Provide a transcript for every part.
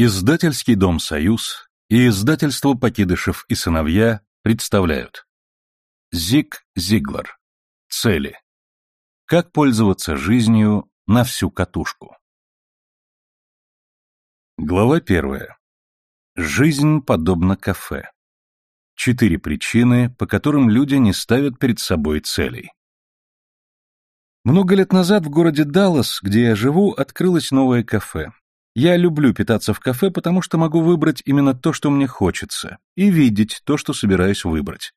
Издательский дом «Союз» и издательство «Покидышев и сыновья» представляют Зиг Зиглар. Цели. Как пользоваться жизнью на всю катушку. Глава первая. Жизнь подобна кафе. Четыре причины, по которым люди не ставят перед собой целей. Много лет назад в городе Даллас, где я живу, открылось новое кафе. Я люблю питаться в кафе, потому что могу выбрать именно то, что мне хочется, и видеть то, что собираюсь выбрать.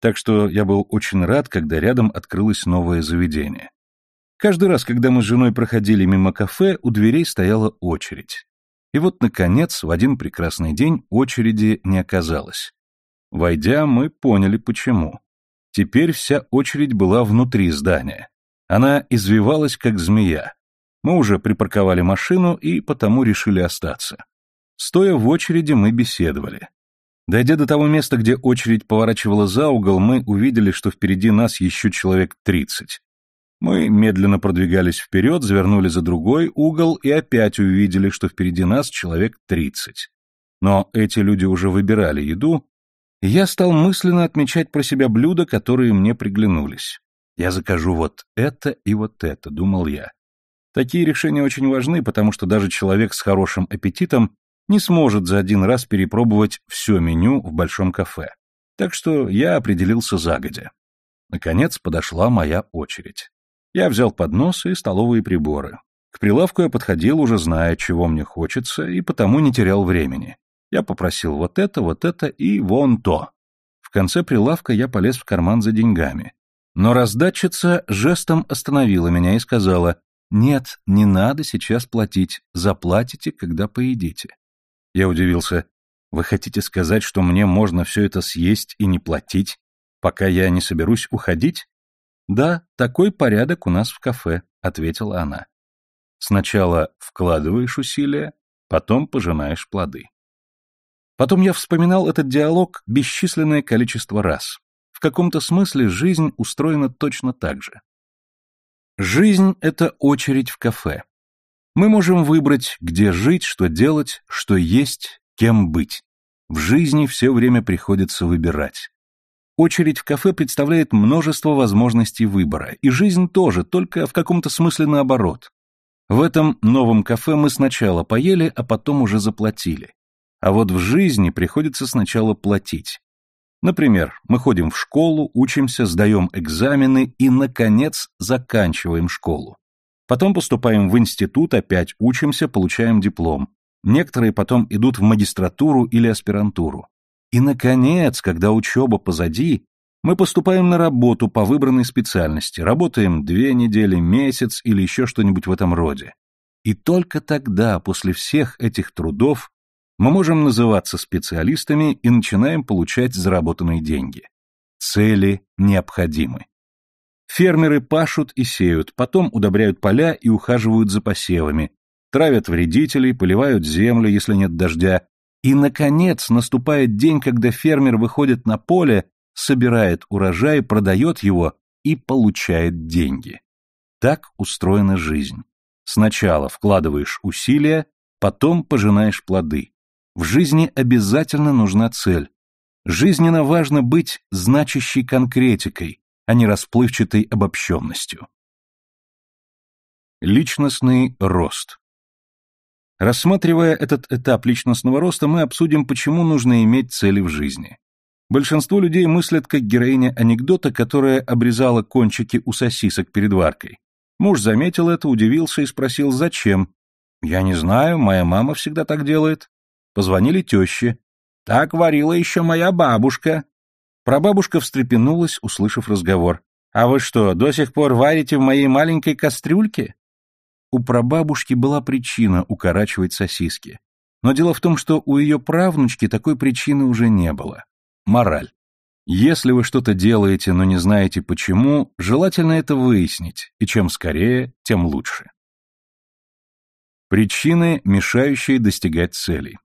Так что я был очень рад, когда рядом открылось новое заведение. Каждый раз, когда мы с женой проходили мимо кафе, у дверей стояла очередь. И вот, наконец, в один прекрасный день очереди не оказалось. Войдя, мы поняли, почему. Теперь вся очередь была внутри здания. Она извивалась, как змея. Мы уже припарковали машину и потому решили остаться. Стоя в очереди, мы беседовали. Дойдя до того места, где очередь поворачивала за угол, мы увидели, что впереди нас еще человек тридцать. Мы медленно продвигались вперед, завернули за другой угол и опять увидели, что впереди нас человек тридцать. Но эти люди уже выбирали еду, и я стал мысленно отмечать про себя блюда, которые мне приглянулись. Я закажу вот это и вот это, думал я. Такие решения очень важны, потому что даже человек с хорошим аппетитом не сможет за один раз перепробовать все меню в большом кафе. Так что я определился загодя. Наконец подошла моя очередь. Я взял поднос и столовые приборы. К прилавку я подходил, уже зная, чего мне хочется, и потому не терял времени. Я попросил вот это, вот это и вон то. В конце прилавка я полез в карман за деньгами. Но раздатчица жестом остановила меня и сказала, «Нет, не надо сейчас платить, заплатите, когда поедите». Я удивился. «Вы хотите сказать, что мне можно все это съесть и не платить, пока я не соберусь уходить?» «Да, такой порядок у нас в кафе», — ответила она. «Сначала вкладываешь усилия, потом пожинаешь плоды». Потом я вспоминал этот диалог бесчисленное количество раз. В каком-то смысле жизнь устроена точно так же. Жизнь — это очередь в кафе. Мы можем выбрать, где жить, что делать, что есть, кем быть. В жизни все время приходится выбирать. Очередь в кафе представляет множество возможностей выбора, и жизнь тоже, только в каком-то смысле наоборот. В этом новом кафе мы сначала поели, а потом уже заплатили. А вот в жизни приходится сначала платить. Например, мы ходим в школу, учимся, сдаем экзамены и, наконец, заканчиваем школу. Потом поступаем в институт, опять учимся, получаем диплом. Некоторые потом идут в магистратуру или аспирантуру. И, наконец, когда учеба позади, мы поступаем на работу по выбранной специальности, работаем две недели, месяц или еще что-нибудь в этом роде. И только тогда, после всех этих трудов, мы можем называться специалистами и начинаем получать заработанные деньги. Цели необходимы. Фермеры пашут и сеют, потом удобряют поля и ухаживают за посевами, травят вредителей, поливают землю, если нет дождя, и, наконец, наступает день, когда фермер выходит на поле, собирает урожай, продает его и получает деньги. Так устроена жизнь. Сначала вкладываешь усилия, потом пожинаешь плоды. В жизни обязательно нужна цель. Жизненно важно быть значащей конкретикой, а не расплывчатой обобщенностью. Личностный рост Рассматривая этот этап личностного роста, мы обсудим, почему нужно иметь цели в жизни. Большинство людей мыслят как героиня анекдота, которая обрезала кончики у сосисок перед варкой. Муж заметил это, удивился и спросил, зачем. «Я не знаю, моя мама всегда так делает». Позвонили теще. «Так варила еще моя бабушка». Прабабушка встрепенулась, услышав разговор. «А вы что, до сих пор варите в моей маленькой кастрюльке?» У прабабушки была причина укорачивать сосиски. Но дело в том, что у ее правнучки такой причины уже не было. Мораль. Если вы что-то делаете, но не знаете почему, желательно это выяснить, и чем скорее, тем лучше. Причины, мешающие достигать целей.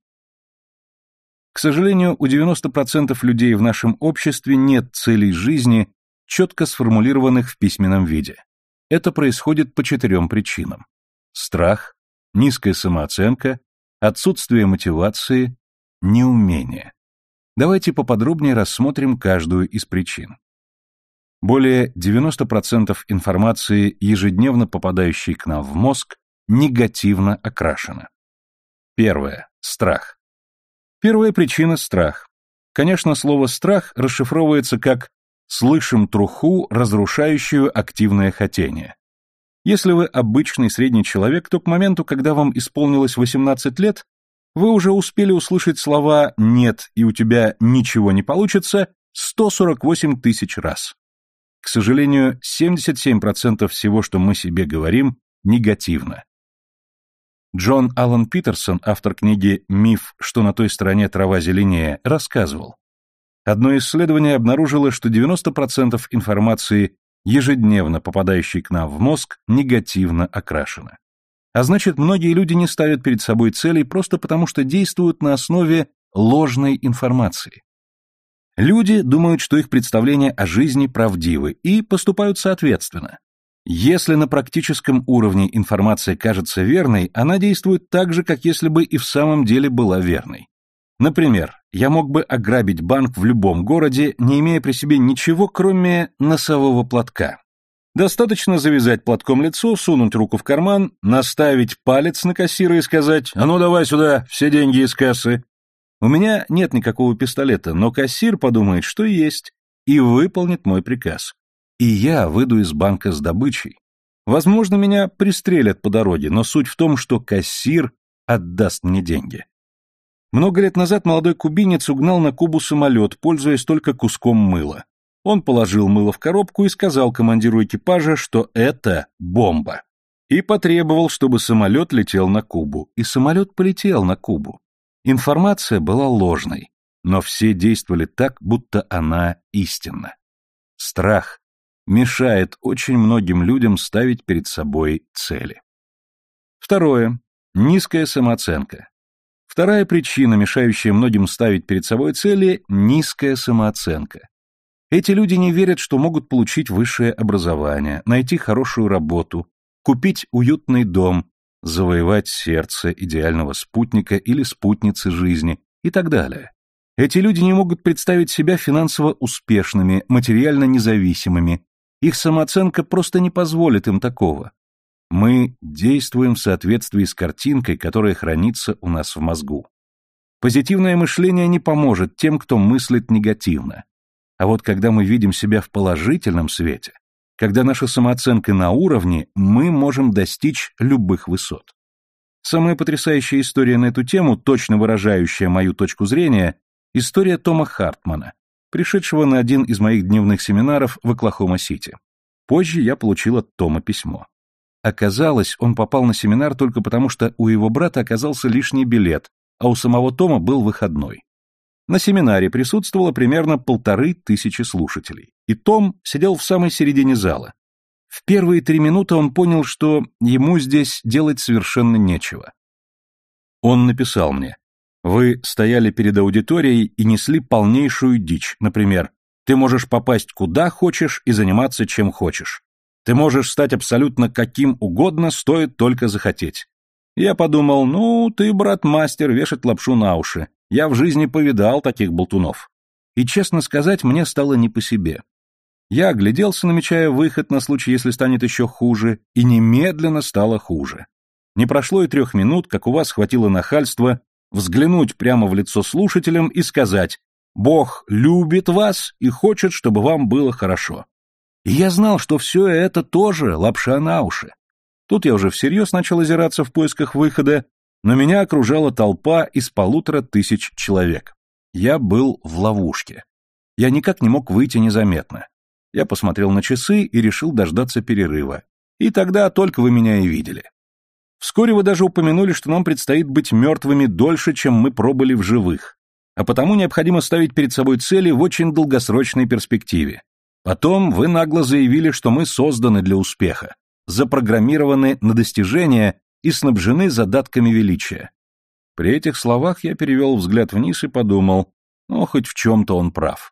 К сожалению, у 90% людей в нашем обществе нет целей жизни, четко сформулированных в письменном виде. Это происходит по четырем причинам. Страх, низкая самооценка, отсутствие мотивации, неумение. Давайте поподробнее рассмотрим каждую из причин. Более 90% информации, ежедневно попадающей к нам в мозг, негативно окрашена. Первое. Страх. Первая причина – страх. Конечно, слово «страх» расшифровывается как «слышим труху, разрушающую активное хотение». Если вы обычный средний человек, то к моменту, когда вам исполнилось 18 лет, вы уже успели услышать слова «нет» и «у тебя ничего не получится» 148 тысяч раз. К сожалению, 77% всего, что мы себе говорим, негативно. Джон Аллен Питерсон, автор книги «Миф, что на той стороне трава зеленее», рассказывал. Одно исследование обнаружило, что 90% информации, ежедневно попадающей к нам в мозг, негативно окрашена. А значит, многие люди не ставят перед собой целей просто потому, что действуют на основе ложной информации. Люди думают, что их представления о жизни правдивы и поступают соответственно. Если на практическом уровне информация кажется верной, она действует так же, как если бы и в самом деле была верной. Например, я мог бы ограбить банк в любом городе, не имея при себе ничего, кроме носового платка. Достаточно завязать платком лицо, сунуть руку в карман, наставить палец на кассира и сказать «А ну давай сюда, все деньги из кассы». У меня нет никакого пистолета, но кассир подумает, что есть, и выполнит мой приказ. И я выйду из банка с добычей. Возможно, меня пристрелят по дороге, но суть в том, что кассир отдаст мне деньги. Много лет назад молодой кубинец угнал на Кубу самолет, пользуясь только куском мыла. Он положил мыло в коробку и сказал командиру экипажа, что это бомба. И потребовал, чтобы самолет летел на Кубу. И самолет полетел на Кубу. Информация была ложной, но все действовали так, будто она истинна. Страх мешает очень многим людям ставить перед собой цели. Второе. Низкая самооценка. Вторая причина, мешающая многим ставить перед собой цели – низкая самооценка. Эти люди не верят, что могут получить высшее образование, найти хорошую работу, купить уютный дом, завоевать сердце идеального спутника или спутницы жизни и так далее. Эти люди не могут представить себя финансово успешными, материально независимыми. Их самооценка просто не позволит им такого. Мы действуем в соответствии с картинкой, которая хранится у нас в мозгу. Позитивное мышление не поможет тем, кто мыслит негативно. А вот когда мы видим себя в положительном свете, когда наша самооценка на уровне, мы можем достичь любых высот. Самая потрясающая история на эту тему, точно выражающая мою точку зрения, история Тома Хартмана, пришедшего на один из моих дневных семинаров в Оклахома-Сити. Позже я получил от Тома письмо. Оказалось, он попал на семинар только потому, что у его брата оказался лишний билет, а у самого Тома был выходной. На семинаре присутствовало примерно полторы тысячи слушателей, и Том сидел в самой середине зала. В первые три минуты он понял, что ему здесь делать совершенно нечего. Он написал мне, «Вы стояли перед аудиторией и несли полнейшую дичь, например, ты можешь попасть куда хочешь и заниматься чем хочешь. Ты можешь стать абсолютно каким угодно, стоит только захотеть. Я подумал, ну, ты, брат, мастер, вешать лапшу на уши. Я в жизни повидал таких болтунов. И, честно сказать, мне стало не по себе. Я огляделся, намечая выход на случай, если станет еще хуже, и немедленно стало хуже. Не прошло и трех минут, как у вас хватило нахальства взглянуть прямо в лицо слушателям и сказать «Бог любит вас и хочет, чтобы вам было хорошо». И я знал, что все это тоже лапша на уши. Тут я уже всерьез начал озираться в поисках выхода, но меня окружала толпа из полутора тысяч человек. Я был в ловушке. Я никак не мог выйти незаметно. Я посмотрел на часы и решил дождаться перерыва. И тогда только вы меня и видели. Вскоре вы даже упомянули, что нам предстоит быть мертвыми дольше, чем мы пробыли в живых. А потому необходимо ставить перед собой цели в очень долгосрочной перспективе. Потом вы нагло заявили, что мы созданы для успеха, запрограммированы на достижение и снабжены задатками величия. При этих словах я перевел взгляд вниз и подумал, ну, хоть в чем-то он прав.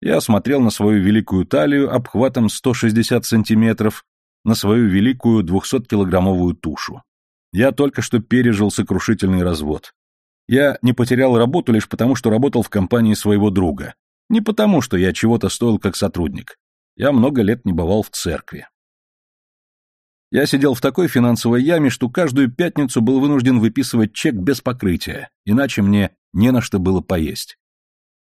Я смотрел на свою великую талию обхватом 160 сантиметров, на свою великую 200-килограммовую тушу. Я только что пережил сокрушительный развод. Я не потерял работу лишь потому, что работал в компании своего друга. Не потому, что я чего-то стоил как сотрудник. Я много лет не бывал в церкви. Я сидел в такой финансовой яме, что каждую пятницу был вынужден выписывать чек без покрытия, иначе мне не на что было поесть.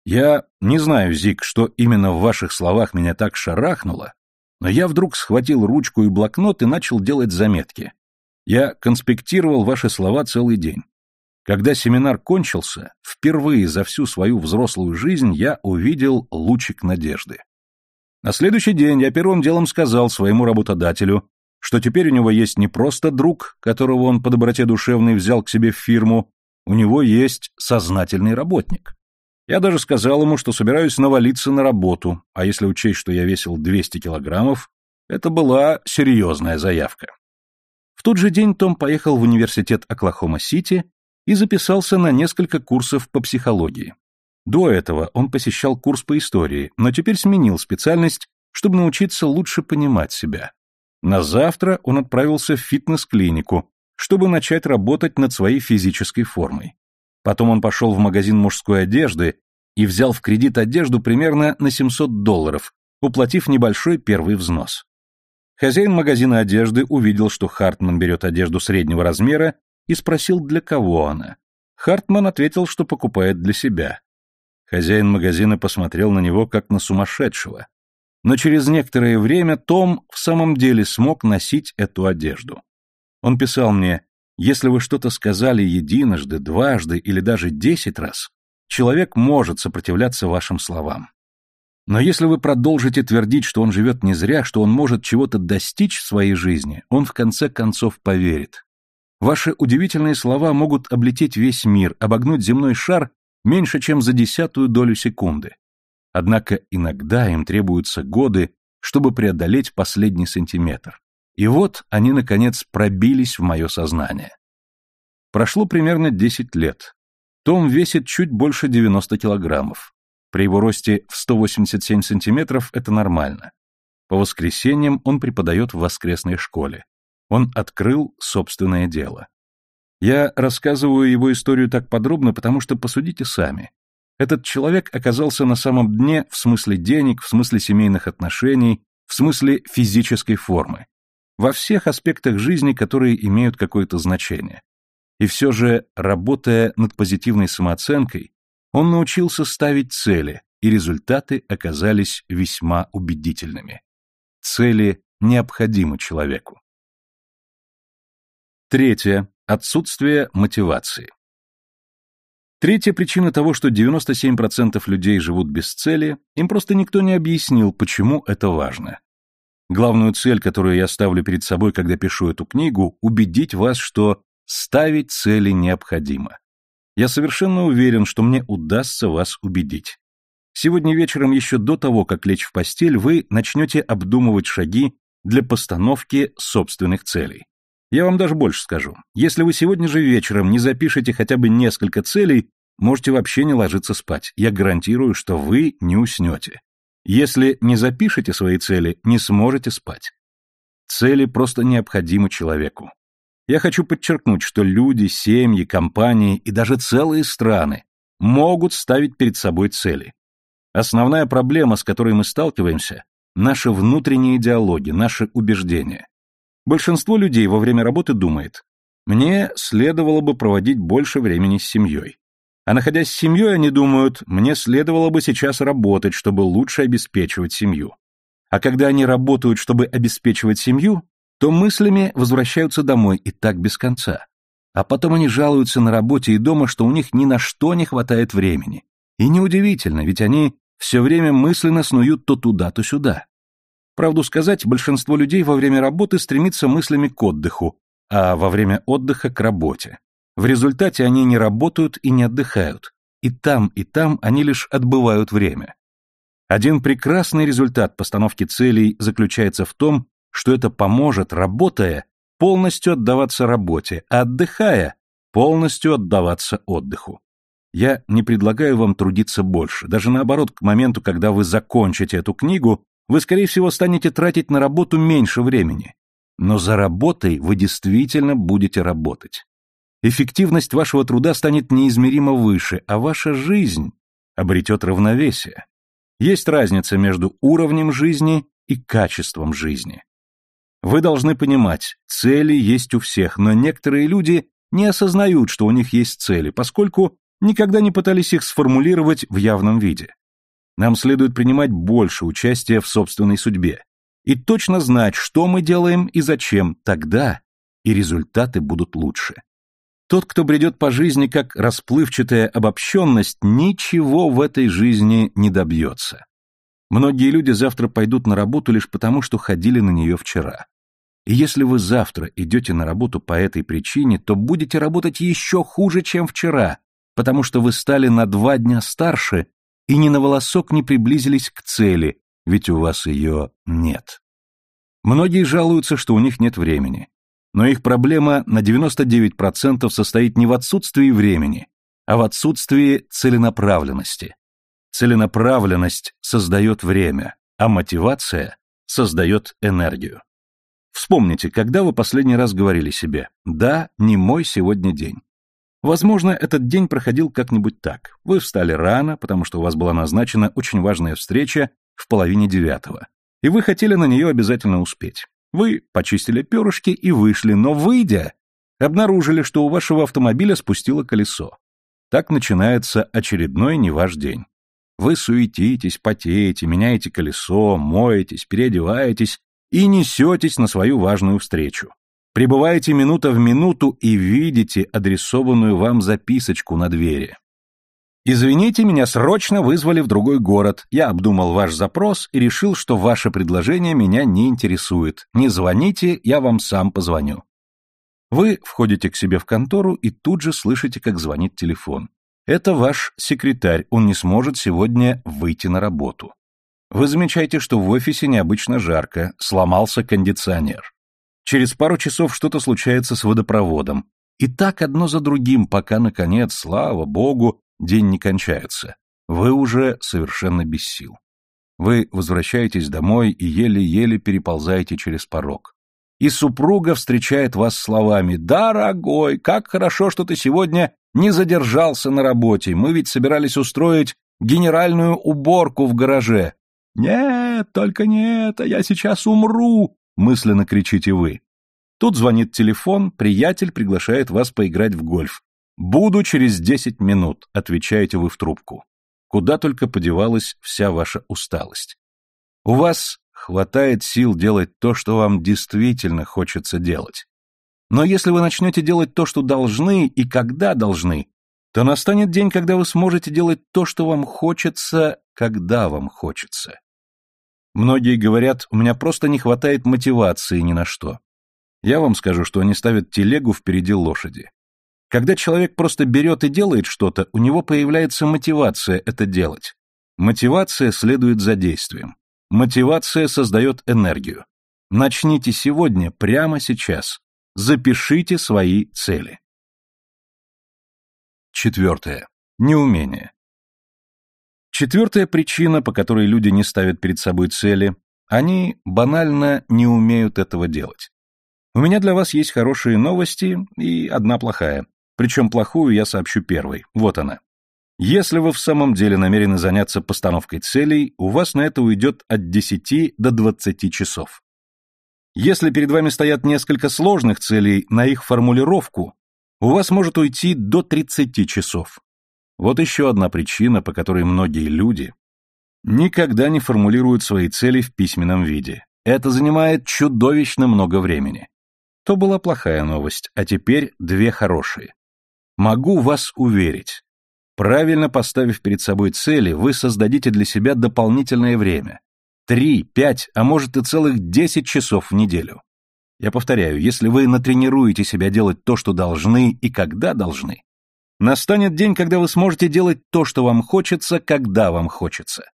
Я не знаю, Зик, что именно в ваших словах меня так шарахнуло, но я вдруг схватил ручку и блокнот и начал делать заметки. Я конспектировал ваши слова целый день. Когда семинар кончился, впервые за всю свою взрослую жизнь я увидел лучик надежды. На следующий день я первым делом сказал своему работодателю, что теперь у него есть не просто друг, которого он по доброте душевной взял к себе в фирму, у него есть сознательный работник. Я даже сказал ему, что собираюсь навалиться на работу, а если учесть, что я весил 200 килограммов, это была серьезная заявка. В тот же день Том поехал в университет Оклахома-Сити и записался на несколько курсов по психологии. До этого он посещал курс по истории, но теперь сменил специальность, чтобы научиться лучше понимать себя. На завтра он отправился в фитнес-клинику, чтобы начать работать над своей физической формой. Потом он пошел в магазин мужской одежды и взял в кредит одежду примерно на 700 долларов, уплатив небольшой первый взнос. Хозяин магазина одежды увидел, что Хартман берет одежду среднего размера и спросил, для кого она. Хартман ответил, что покупает для себя. Хозяин магазина посмотрел на него, как на сумасшедшего но через некоторое время Том в самом деле смог носить эту одежду. Он писал мне, если вы что-то сказали единожды, дважды или даже десять раз, человек может сопротивляться вашим словам. Но если вы продолжите твердить, что он живет не зря, что он может чего-то достичь в своей жизни, он в конце концов поверит. Ваши удивительные слова могут облететь весь мир, обогнуть земной шар меньше, чем за десятую долю секунды. Однако иногда им требуются годы, чтобы преодолеть последний сантиметр. И вот они, наконец, пробились в мое сознание. Прошло примерно 10 лет. Том весит чуть больше 90 килограммов. При его росте в 187 сантиметров это нормально. По воскресеньям он преподает в воскресной школе. Он открыл собственное дело. Я рассказываю его историю так подробно, потому что посудите сами. Этот человек оказался на самом дне в смысле денег, в смысле семейных отношений, в смысле физической формы. Во всех аспектах жизни, которые имеют какое-то значение. И все же, работая над позитивной самооценкой, он научился ставить цели, и результаты оказались весьма убедительными. Цели необходимы человеку. Третье. Отсутствие мотивации. Третья причина того, что 97% людей живут без цели, им просто никто не объяснил, почему это важно. Главную цель, которую я ставлю перед собой, когда пишу эту книгу, убедить вас, что ставить цели необходимо. Я совершенно уверен, что мне удастся вас убедить. Сегодня вечером еще до того, как лечь в постель, вы начнете обдумывать шаги для постановки собственных целей. Я вам даже больше скажу. Если вы сегодня же вечером не запишете хотя бы несколько целей, можете вообще не ложиться спать. Я гарантирую, что вы не уснете. Если не запишете свои цели, не сможете спать. Цели просто необходимы человеку. Я хочу подчеркнуть, что люди, семьи, компании и даже целые страны могут ставить перед собой цели. Основная проблема, с которой мы сталкиваемся, наша внутренняя идеология, наши убеждения. Большинство людей во время работы думает, мне следовало бы проводить больше времени с семьей. А находясь с семьей, они думают, мне следовало бы сейчас работать, чтобы лучше обеспечивать семью. А когда они работают, чтобы обеспечивать семью, то мыслями возвращаются домой и так без конца. А потом они жалуются на работе и дома, что у них ни на что не хватает времени. И неудивительно, ведь они все время мысленно снуют то туда, то сюда. Правду сказать, большинство людей во время работы стремится мыслями к отдыху, а во время отдыха к работе. В результате они не работают и не отдыхают. И там, и там они лишь отбывают время. Один прекрасный результат постановки целей заключается в том, что это поможет, работая, полностью отдаваться работе, а отдыхая, полностью отдаваться отдыху. Я не предлагаю вам трудиться больше, даже наоборот, к моменту, когда вы закончите эту книгу, вы, скорее всего, станете тратить на работу меньше времени. Но за работой вы действительно будете работать. Эффективность вашего труда станет неизмеримо выше, а ваша жизнь обретет равновесие. Есть разница между уровнем жизни и качеством жизни. Вы должны понимать, цели есть у всех, но некоторые люди не осознают, что у них есть цели, поскольку никогда не пытались их сформулировать в явном виде. Нам следует принимать больше участия в собственной судьбе и точно знать, что мы делаем и зачем, тогда и результаты будут лучше. Тот, кто бредет по жизни как расплывчатая обобщенность, ничего в этой жизни не добьется. Многие люди завтра пойдут на работу лишь потому, что ходили на нее вчера. И если вы завтра идете на работу по этой причине, то будете работать еще хуже, чем вчера, потому что вы стали на два дня старше и ни на волосок не приблизились к цели, ведь у вас ее нет. Многие жалуются, что у них нет времени. Но их проблема на 99% состоит не в отсутствии времени, а в отсутствии целенаправленности. Целенаправленность создает время, а мотивация создает энергию. Вспомните, когда вы последний раз говорили себе «Да, не мой сегодня день». Возможно, этот день проходил как-нибудь так. Вы встали рано, потому что у вас была назначена очень важная встреча в половине девятого, и вы хотели на нее обязательно успеть. Вы почистили перышки и вышли, но выйдя, обнаружили, что у вашего автомобиля спустило колесо. Так начинается очередной не ваш день. Вы суетитесь, потеете, меняете колесо, моетесь, переодеваетесь и несетесь на свою важную встречу. Прибываете минута в минуту и видите адресованную вам записочку на двери. «Извините, меня срочно вызвали в другой город. Я обдумал ваш запрос и решил, что ваше предложение меня не интересует. Не звоните, я вам сам позвоню». Вы входите к себе в контору и тут же слышите, как звонит телефон. Это ваш секретарь, он не сможет сегодня выйти на работу. Вы замечаете, что в офисе необычно жарко, сломался кондиционер. Через пару часов что-то случается с водопроводом. И так одно за другим, пока, наконец, слава богу, день не кончается. Вы уже совершенно без сил. Вы возвращаетесь домой и еле-еле переползаете через порог. И супруга встречает вас словами «Дорогой, как хорошо, что ты сегодня не задержался на работе. Мы ведь собирались устроить генеральную уборку в гараже. «Нет, только не это, я сейчас умру!» — мысленно кричите вы. Тут звонит телефон, приятель приглашает вас поиграть в гольф. «Буду через десять минут», — отвечаете вы в трубку. Куда только подевалась вся ваша усталость. У вас хватает сил делать то, что вам действительно хочется делать. Но если вы начнете делать то, что должны и когда должны, то настанет день, когда вы сможете делать то, что вам хочется, когда вам хочется. Многие говорят, у меня просто не хватает мотивации ни на что. Я вам скажу, что они ставят телегу впереди лошади. Когда человек просто берет и делает что-то, у него появляется мотивация это делать. Мотивация следует за действием. Мотивация создает энергию. Начните сегодня, прямо сейчас. Запишите свои цели. Четвертое. Неумение. Четвертая причина, по которой люди не ставят перед собой цели, они банально не умеют этого делать. У меня для вас есть хорошие новости и одна плохая. Причем плохую я сообщу первой. Вот она. Если вы в самом деле намерены заняться постановкой целей, у вас на это уйдет от 10 до 20 часов. Если перед вами стоят несколько сложных целей, на их формулировку у вас может уйти до 30 часов. Вот еще одна причина, по которой многие люди никогда не формулируют свои цели в письменном виде. Это занимает чудовищно много времени. То была плохая новость, а теперь две хорошие. Могу вас уверить, правильно поставив перед собой цели, вы создадите для себя дополнительное время. Три, пять, а может и целых десять часов в неделю. Я повторяю, если вы натренируете себя делать то, что должны и когда должны, Настанет день, когда вы сможете делать то, что вам хочется, когда вам хочется.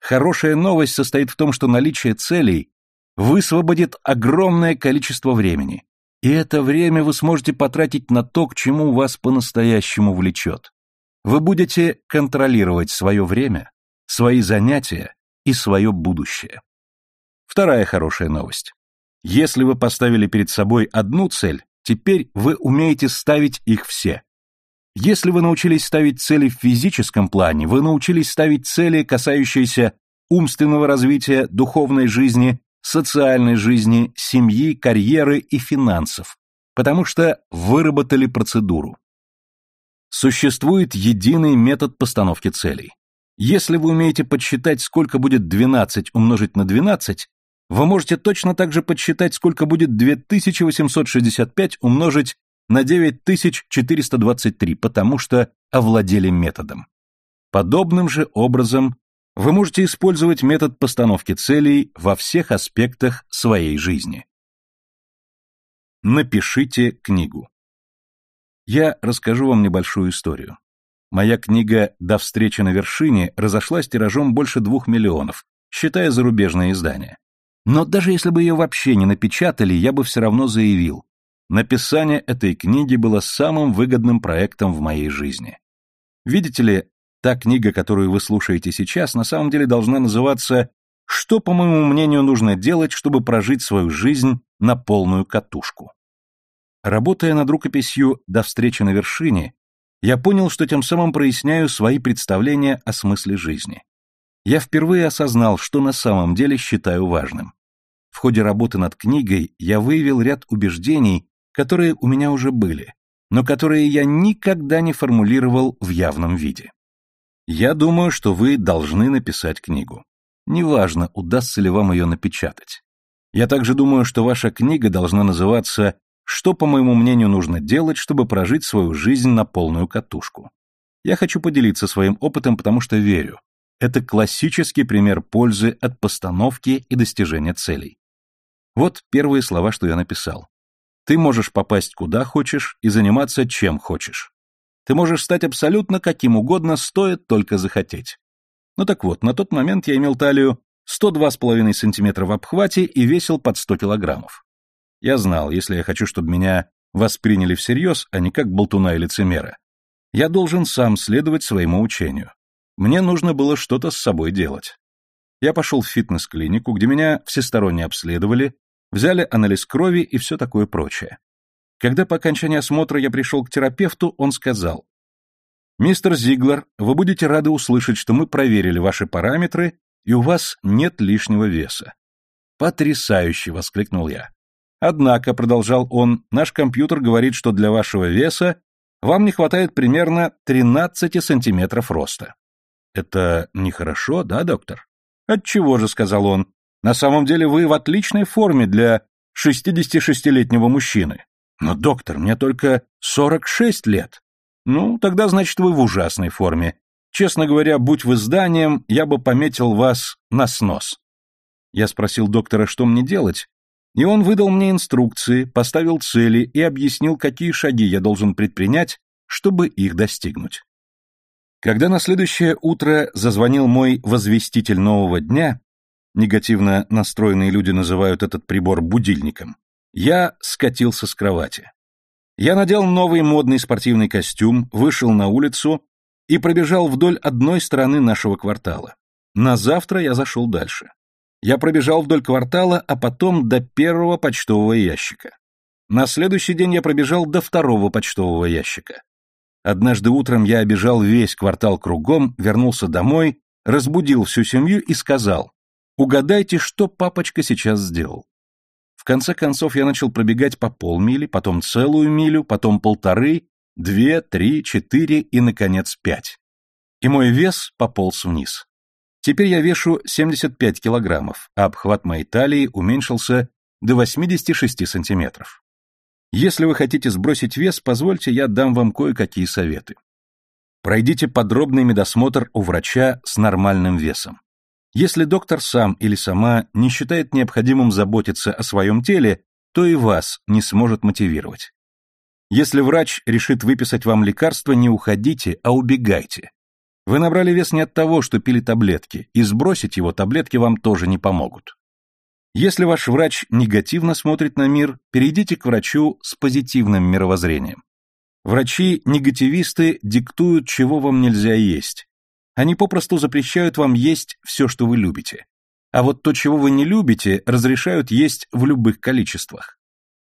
Хорошая новость состоит в том, что наличие целей высвободит огромное количество времени. И это время вы сможете потратить на то, к чему вас по-настоящему влечет. Вы будете контролировать свое время, свои занятия и свое будущее. Вторая хорошая новость. Если вы поставили перед собой одну цель, теперь вы умеете ставить их все. Если вы научились ставить цели в физическом плане, вы научились ставить цели, касающиеся умственного развития, духовной жизни, социальной жизни, семьи, карьеры и финансов, потому что выработали процедуру. Существует единый метод постановки целей. Если вы умеете подсчитать, сколько будет 12 умножить на 12, вы можете точно так же подсчитать, сколько будет 2865 умножить на 9423, потому что овладели методом. Подобным же образом вы можете использовать метод постановки целей во всех аспектах своей жизни. Напишите книгу. Я расскажу вам небольшую историю. Моя книга «До встречи на вершине» разошлась тиражом больше двух миллионов, считая зарубежные издания. Но даже если бы ее вообще не напечатали, я бы все равно заявил, написание этой книги было самым выгодным проектом в моей жизни. Видите ли, та книга, которую вы слушаете сейчас, на самом деле должна называться «Что, по моему мнению, нужно делать, чтобы прожить свою жизнь на полную катушку?». Работая над рукописью «До встречи на вершине», я понял, что тем самым проясняю свои представления о смысле жизни. Я впервые осознал, что на самом деле считаю важным. В ходе работы над книгой я выявил ряд убеждений, которые у меня уже были, но которые я никогда не формулировал в явном виде. Я думаю, что вы должны написать книгу. Неважно, удастся ли вам ее напечатать. Я также думаю, что ваша книга должна называться что, по моему мнению, нужно делать, чтобы прожить свою жизнь на полную катушку? Я хочу поделиться своим опытом, потому что верю. Это классический пример пользы от постановки и достижения целей. Вот первые слова, что я написал. Ты можешь попасть куда хочешь и заниматься чем хочешь. Ты можешь стать абсолютно каким угодно, стоит только захотеть. Ну так вот, на тот момент я имел талию 102,5 см в обхвате и весил под 100 килограммов. Я знал, если я хочу, чтобы меня восприняли всерьез, а не как болтуна и лицемера, я должен сам следовать своему учению. Мне нужно было что-то с собой делать. Я пошел в фитнес-клинику, где меня всесторонне обследовали, взяли анализ крови и все такое прочее. Когда по окончании осмотра я пришел к терапевту, он сказал, «Мистер Зиглер, вы будете рады услышать, что мы проверили ваши параметры, и у вас нет лишнего веса». «Потрясающе!» — воскликнул я. Однако, продолжал он, наш компьютер говорит, что для вашего веса вам не хватает примерно 13 сантиметров роста. Это нехорошо, да, доктор? Отчего же, сказал он. На самом деле вы в отличной форме для 66-летнего мужчины. Но, доктор, мне только 46 лет. Ну, тогда, значит, вы в ужасной форме. Честно говоря, будь вы зданием, я бы пометил вас на снос. Я спросил доктора, что мне делать, и он выдал мне инструкции, поставил цели и объяснил, какие шаги я должен предпринять, чтобы их достигнуть. Когда на следующее утро зазвонил мой возвеститель нового дня, негативно настроенные люди называют этот прибор будильником, я скатился с кровати. Я надел новый модный спортивный костюм, вышел на улицу и пробежал вдоль одной стороны нашего квартала. На завтра я зашел дальше. Я пробежал вдоль квартала, а потом до первого почтового ящика. На следующий день я пробежал до второго почтового ящика. Однажды утром я обежал весь квартал кругом, вернулся домой, разбудил всю семью и сказал, «Угадайте, что папочка сейчас сделал». В конце концов я начал пробегать по полмили, потом целую милю, потом полторы, две, три, четыре и, наконец, пять. И мой вес пополз вниз. Теперь я вешу 75 килограммов, а обхват моей талии уменьшился до 86 сантиметров. Если вы хотите сбросить вес, позвольте я дам вам кое-какие советы. Пройдите подробный медосмотр у врача с нормальным весом. Если доктор сам или сама не считает необходимым заботиться о своем теле, то и вас не сможет мотивировать. Если врач решит выписать вам лекарство, не уходите, а убегайте. Вы набрали вес не от того, что пили таблетки, и сбросить его таблетки вам тоже не помогут. Если ваш врач негативно смотрит на мир, перейдите к врачу с позитивным мировоззрением. Врачи-негативисты диктуют, чего вам нельзя есть. Они попросту запрещают вам есть все, что вы любите. а вот то, чего вы не любите, разрешают есть в любых количествах.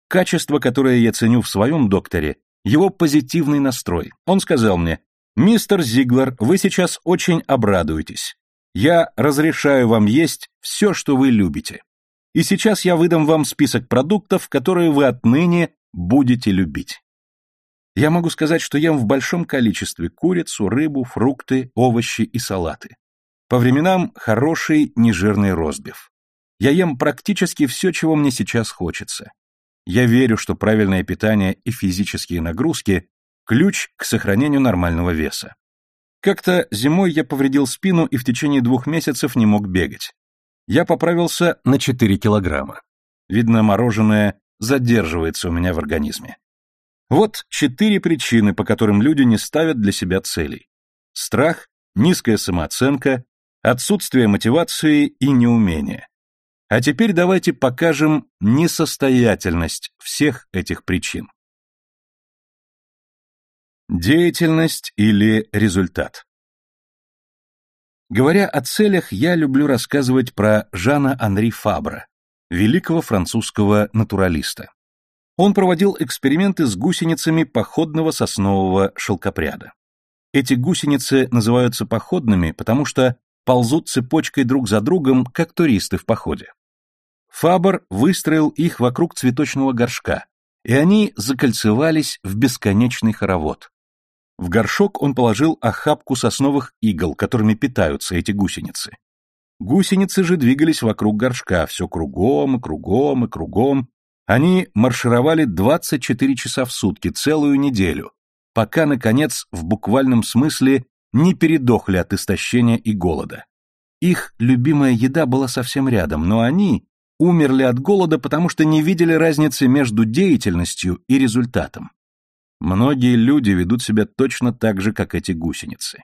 Качество, которое я ценю в своем докторе, его позитивный настрой. Он сказал мне, «Мистер Зиглер, вы сейчас очень обрадуетесь. Я разрешаю вам есть все, что вы любите. И сейчас я выдам вам список продуктов, которые вы отныне будете любить. Я могу сказать, что ем в большом количестве курицу, рыбу, фрукты, овощи и салаты. По временам хороший нежирный ростбиф. Я ем практически все, чего мне сейчас хочется. Я верю, что правильное питание и физические нагрузки – ключ к сохранению нормального веса. Как-то зимой я повредил спину и в течение двух месяцев не мог бегать. Я поправился на 4 килограмма. Видно, мороженое задерживается у меня в организме. Вот четыре причины, по которым люди не ставят для себя целей. Страх, низкая самооценка, отсутствие мотивации и неумение. А теперь давайте покажем несостоятельность всех этих причин. Деятельность или результат. Говоря о целях, я люблю рассказывать про Жана Анри Фабра, великого французского натуралиста. Он проводил эксперименты с гусеницами походного соснового шелкопряда. Эти гусеницы называются походными, потому что ползут цепочкой друг за другом, как туристы в походе. Фабр выстроил их вокруг цветочного горшка, и они закольцевались в бесконечный хоровод. В горшок он положил охапку сосновых игл, которыми питаются эти гусеницы. Гусеницы же двигались вокруг горшка, все кругом и кругом и кругом. Они маршировали 24 часа в сутки, целую неделю, пока, наконец, в буквальном смысле не передохли от истощения и голода. Их любимая еда была совсем рядом, но они умерли от голода, потому что не видели разницы между деятельностью и результатом. Многие люди ведут себя точно так же, как эти гусеницы.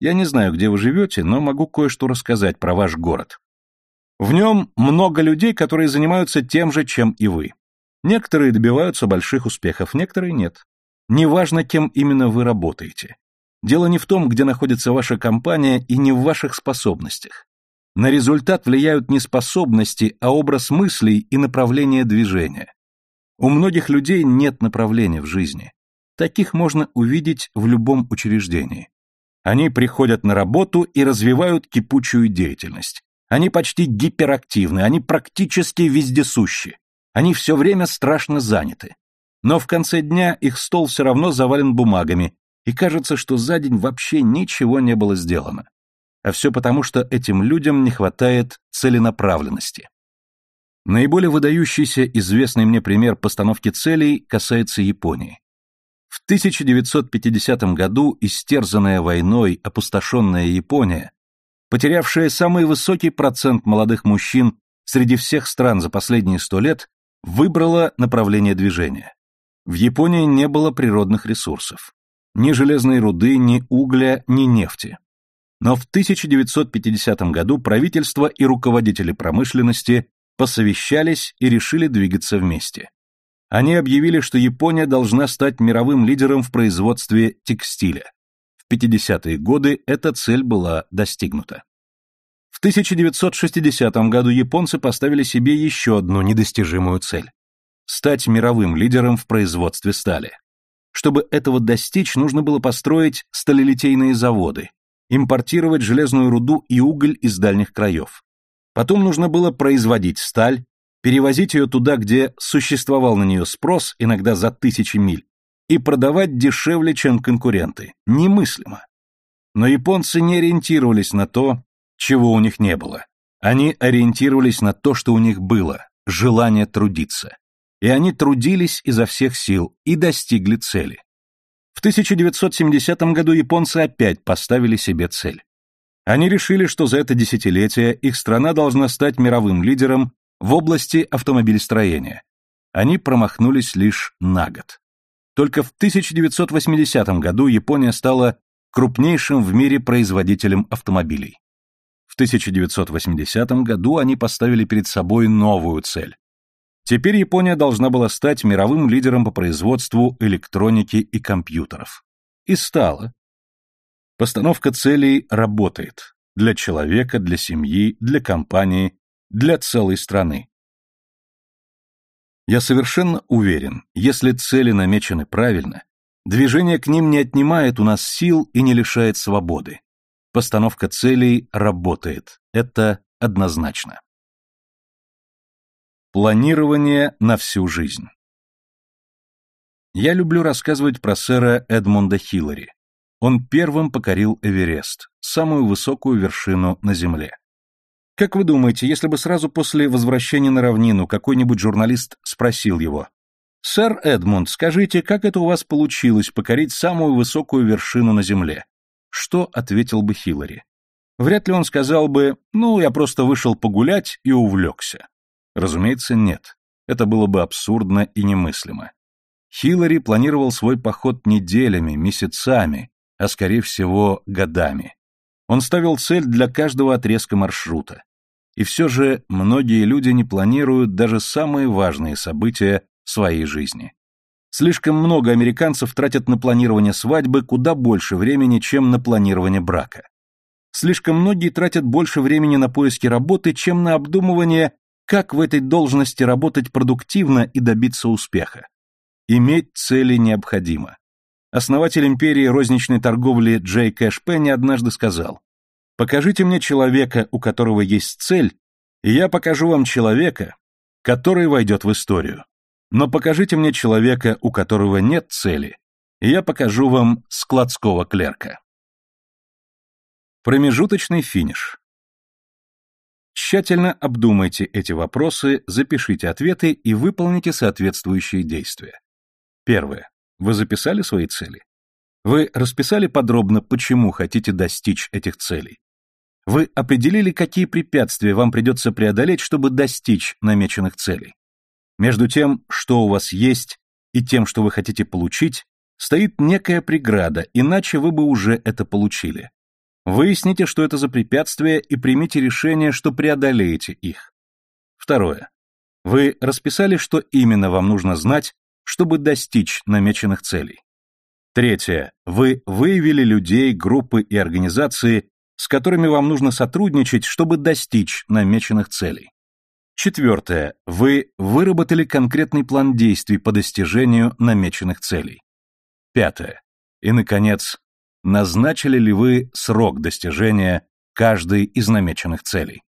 Я не знаю, где вы живете, но могу кое-что рассказать про ваш город. В нем много людей, которые занимаются тем же, чем и вы. Некоторые добиваются больших успехов, некоторые нет. Неважно, кем именно вы работаете. Дело не в том, где находится ваша компания, и не в ваших способностях. На результат влияют не способности, а образ мыслей и направление движения. У многих людей нет направления в жизни. Таких можно увидеть в любом учреждении. Они приходят на работу и развивают кипучую деятельность. Они почти гиперактивны, они практически вездесущи. Они все время страшно заняты. Но в конце дня их стол все равно завален бумагами, и кажется, что за день вообще ничего не было сделано. А все потому, что этим людям не хватает целенаправленности. Наиболее выдающийся известный мне пример постановки целей касается Японии. В 1950 году истерзанная войной, опустошенная Япония, потерявшая самый высокий процент молодых мужчин среди всех стран за последние сто лет, выбрала направление движения. В Японии не было природных ресурсов. Ни железной руды, ни угля, ни нефти. Но в 1950 году правительство и руководители промышленности посовещались и решили двигаться вместе. Они объявили, что Япония должна стать мировым лидером в производстве текстиля. В 50-е годы эта цель была достигнута. В 1960 году японцы поставили себе еще одну недостижимую цель – стать мировым лидером в производстве стали. Чтобы этого достичь, нужно было построить сталелитейные заводы, импортировать железную руду и уголь из дальних краев. Потом нужно было производить сталь, перевозить ее туда, где существовал на нее спрос, иногда за тысячи миль, и продавать дешевле, чем конкуренты. Немыслимо. Но японцы не ориентировались на то, чего у них не было. Они ориентировались на то, что у них было – желание трудиться. И они трудились изо всех сил и достигли цели. В 1970 году японцы опять поставили себе цель. Они решили, что за это десятилетие их страна должна стать мировым лидером в области автомобилестроения. Они промахнулись лишь на год. Только в 1980 году Япония стала крупнейшим в мире производителем автомобилей. В 1980 году они поставили перед собой новую цель. Теперь Япония должна была стать мировым лидером по производству электроники и компьютеров. И стала. Постановка целей работает. для человека, для семьи, для компании, для целой страны. Я совершенно уверен, если цели намечены правильно, движение к ним не отнимает у нас сил и не лишает свободы. Постановка целей работает, это однозначно. Планирование на всю жизнь. Я люблю рассказывать про сэра Эдмунда Хиллари. Он первым покорил Эверест, самую высокую вершину на Земле. Как вы думаете, если бы сразу после возвращения на равнину какой-нибудь журналист спросил его, «Сэр Эдмунд, скажите, как это у вас получилось покорить самую высокую вершину на Земле?» Что ответил бы Хиллари? Вряд ли он сказал бы, «Ну, я просто вышел погулять и увлекся». Разумеется, нет. Это было бы абсурдно и немыслимо. Хиллари планировал свой поход неделями, месяцами, а скорее всего годами. Он ставил цель для каждого отрезка маршрута. И все же многие люди не планируют даже самые важные события своей жизни. Слишком много американцев тратят на планирование свадьбы куда больше времени, чем на планирование брака. Слишком многие тратят больше времени на поиски работы, чем на обдумывание, как в этой должности работать продуктивно и добиться успеха. Иметь цели необходимо. Основатель империи розничной торговли Джей Кэш Пенни однажды сказал, «Покажите мне человека, у которого есть цель, и я покажу вам человека, который войдет в историю. Но покажите мне человека, у которого нет цели, и я покажу вам складского клерка». Промежуточный финиш. Тщательно обдумайте эти вопросы, запишите ответы и выполните соответствующие действия. Первое. Вы записали свои цели? Вы расписали подробно, почему хотите достичь этих целей? Вы определили, какие препятствия вам придется преодолеть, чтобы достичь намеченных целей? Между тем, что у вас есть, и тем, что вы хотите получить, стоит некая преграда, иначе вы бы уже это получили. Выясните, что это за препятствия, и примите решение, что преодолеете их. Второе. Вы расписали, что именно вам нужно знать, чтобы достичь намеченных целей. Третье. Вы выявили людей, группы и организации, с которыми вам нужно сотрудничать, чтобы достичь намеченных целей. Четвертое. Вы выработали конкретный план действий по достижению намеченных целей. Пятое. И, наконец, назначили ли вы срок достижения каждой из намеченных целей.